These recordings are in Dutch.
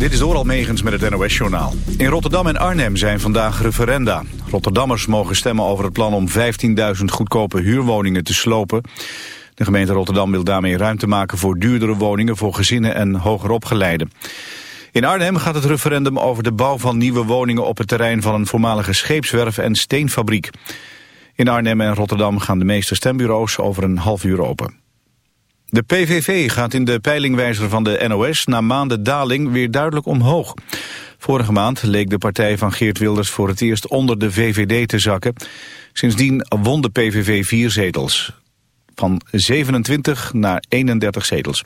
Dit is Doral Megens met het NOS-journaal. In Rotterdam en Arnhem zijn vandaag referenda. Rotterdammers mogen stemmen over het plan om 15.000 goedkope huurwoningen te slopen. De gemeente Rotterdam wil daarmee ruimte maken voor duurdere woningen... voor gezinnen en hogeropgeleiden. In Arnhem gaat het referendum over de bouw van nieuwe woningen... op het terrein van een voormalige scheepswerf en steenfabriek. In Arnhem en Rotterdam gaan de meeste stembureaus over een half uur open. De PVV gaat in de peilingwijzer van de NOS na maanden daling weer duidelijk omhoog. Vorige maand leek de partij van Geert Wilders voor het eerst onder de VVD te zakken. Sindsdien won de PVV vier zetels. Van 27 naar 31 zetels.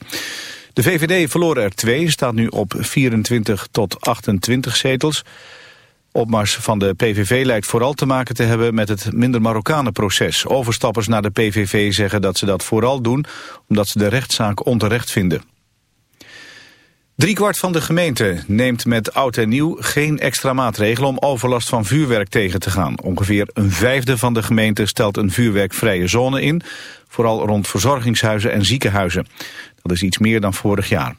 De VVD verloor er twee, staat nu op 24 tot 28 zetels opmars van de PVV lijkt vooral te maken te hebben met het minder Marokkanen-proces. Overstappers naar de PVV zeggen dat ze dat vooral doen omdat ze de rechtszaak onterecht vinden. Driekwart van de gemeente neemt met oud en nieuw geen extra maatregelen om overlast van vuurwerk tegen te gaan. Ongeveer een vijfde van de gemeente stelt een vuurwerkvrije zone in, vooral rond verzorgingshuizen en ziekenhuizen. Dat is iets meer dan vorig jaar.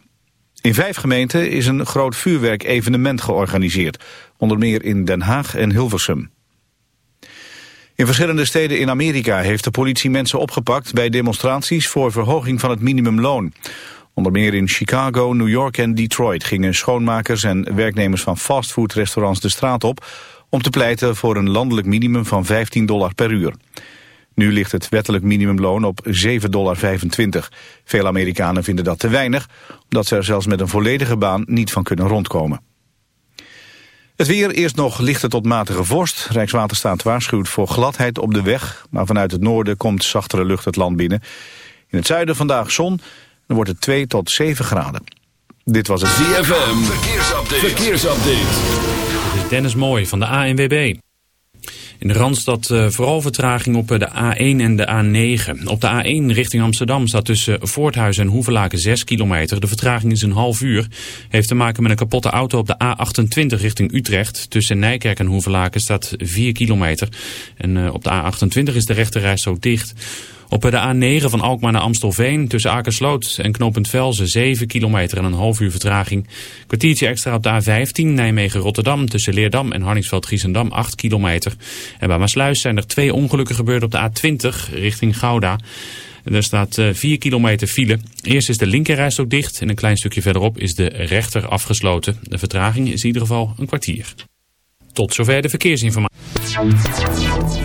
In vijf gemeenten is een groot vuurwerkevenement georganiseerd. Onder meer in Den Haag en Hilversum. In verschillende steden in Amerika heeft de politie mensen opgepakt... bij demonstraties voor verhoging van het minimumloon. Onder meer in Chicago, New York en Detroit... gingen schoonmakers en werknemers van fastfoodrestaurants de straat op... om te pleiten voor een landelijk minimum van 15 dollar per uur. Nu ligt het wettelijk minimumloon op 7,25 dollar. Veel Amerikanen vinden dat te weinig, omdat ze er zelfs met een volledige baan niet van kunnen rondkomen. Het weer, eerst nog lichte tot matige vorst. Rijkswaterstaat waarschuwt voor gladheid op de weg, maar vanuit het noorden komt zachtere lucht het land binnen. In het zuiden vandaag zon, dan wordt het 2 tot 7 graden. Dit was het ZFM, verkeersupdate. verkeersupdate. Dit is Dennis Mooi van de ANWB. In de Randstad uh, vooral vertraging op eh, de A1 en de A9. Op de A1 richting Amsterdam staat tussen Voorthuizen en Hoevelaken 6 kilometer. De vertraging is een half uur. Heeft te maken met een kapotte auto op de A28 richting Utrecht. Tussen Nijkerk en Hoevelaken staat 4 kilometer. En uh, op de A28 is de rechterreis zo dicht. Op de A9 van Alkmaar naar Amstelveen tussen Akersloot en Knopend Velzen 7 kilometer en een half uur vertraging. Kwartiertje extra op de A15 Nijmegen-Rotterdam tussen Leerdam en Harningsveld-Giessendam 8 kilometer. En bij Maasluis zijn er twee ongelukken gebeurd op de A20 richting Gouda. Er staat 4 eh, kilometer file. Eerst is de linkerrijst ook dicht en een klein stukje verderop is de rechter afgesloten. De vertraging is in ieder geval een kwartier. Tot zover de verkeersinformatie.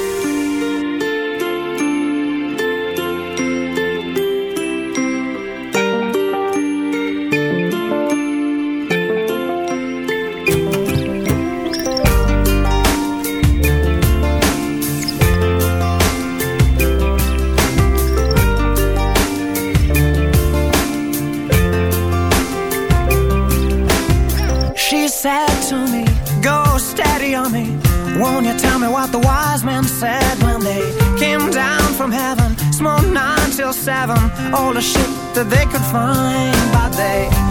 All the shit that they could find. But they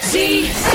See.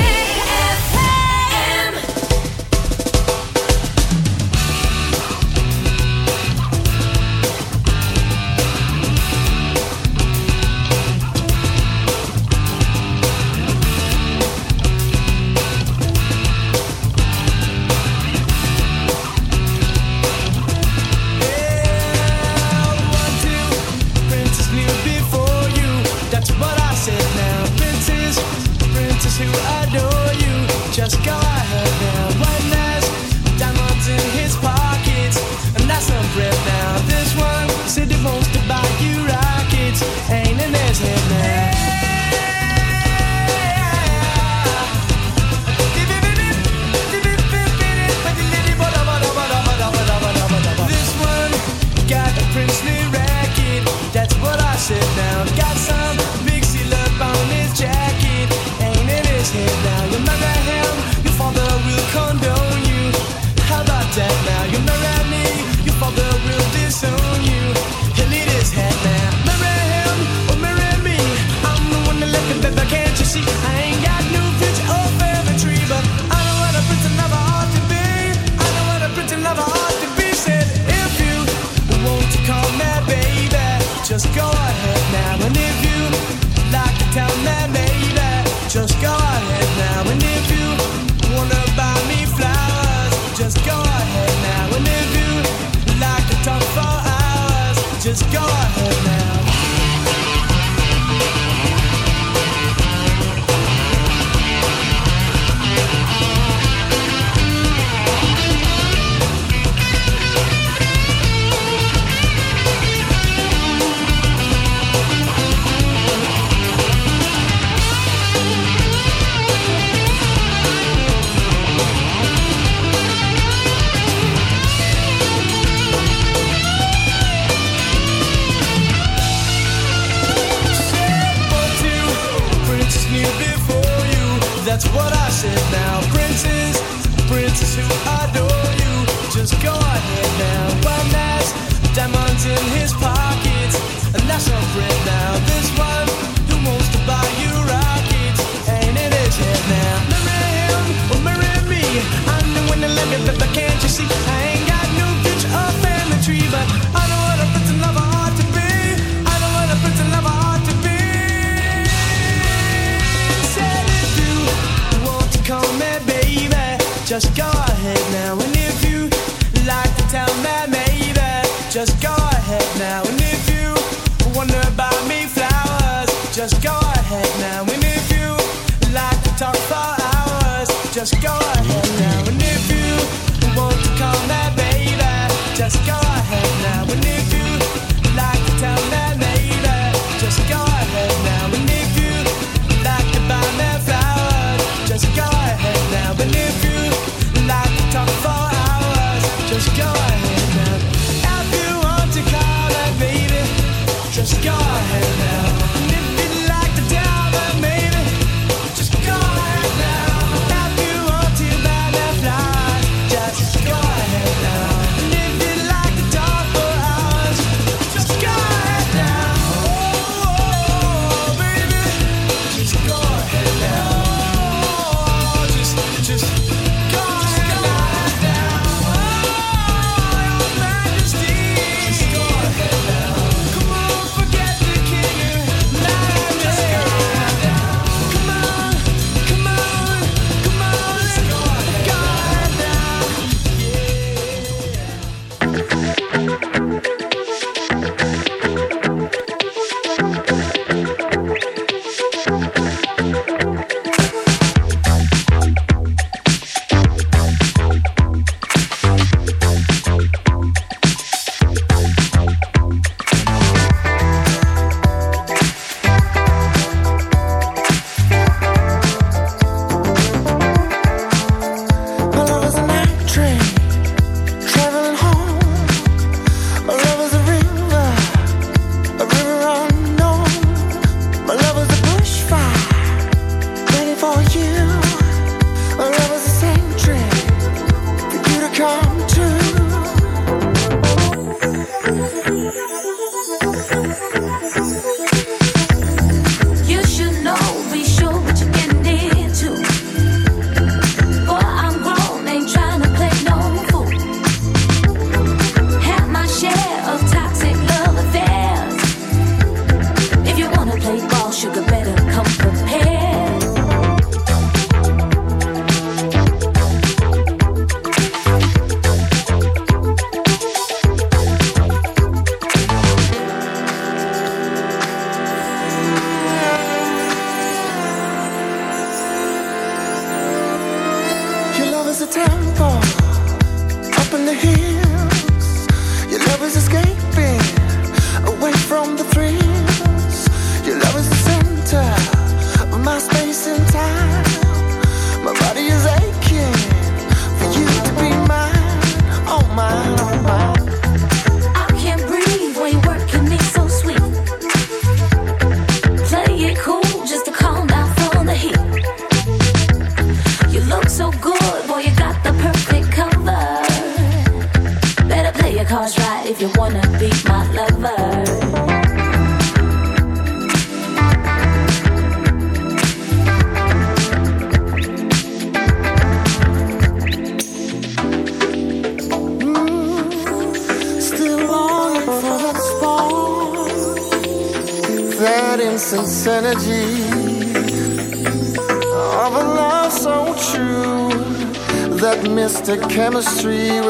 Chemistry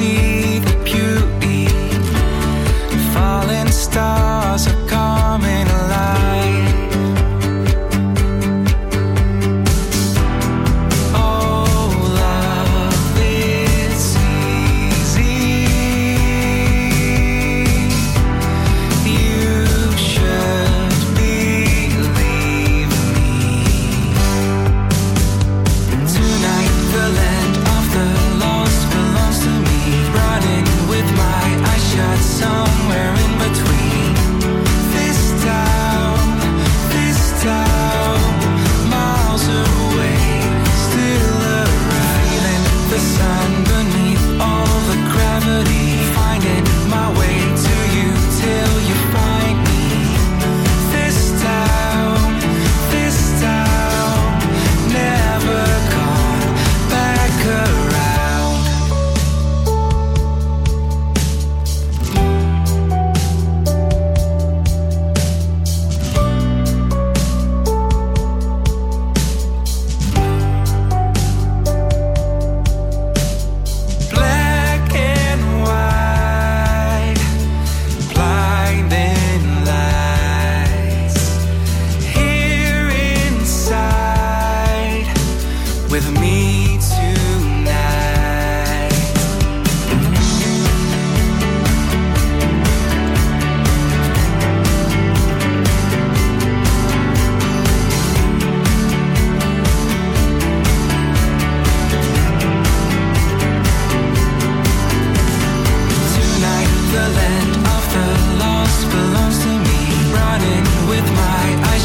see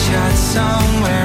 shot somewhere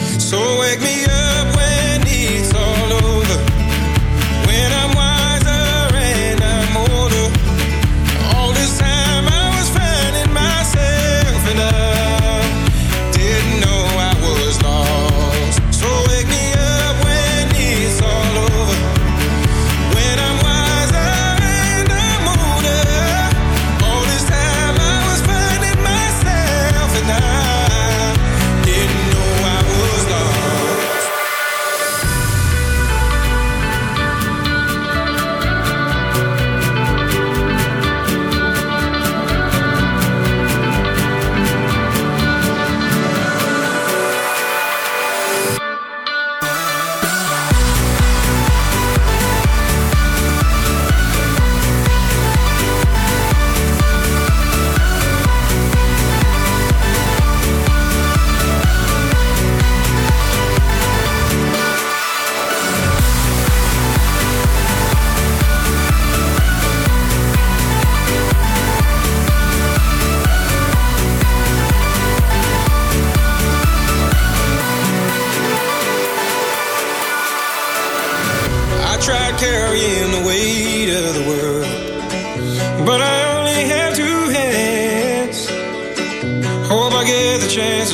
So wake me up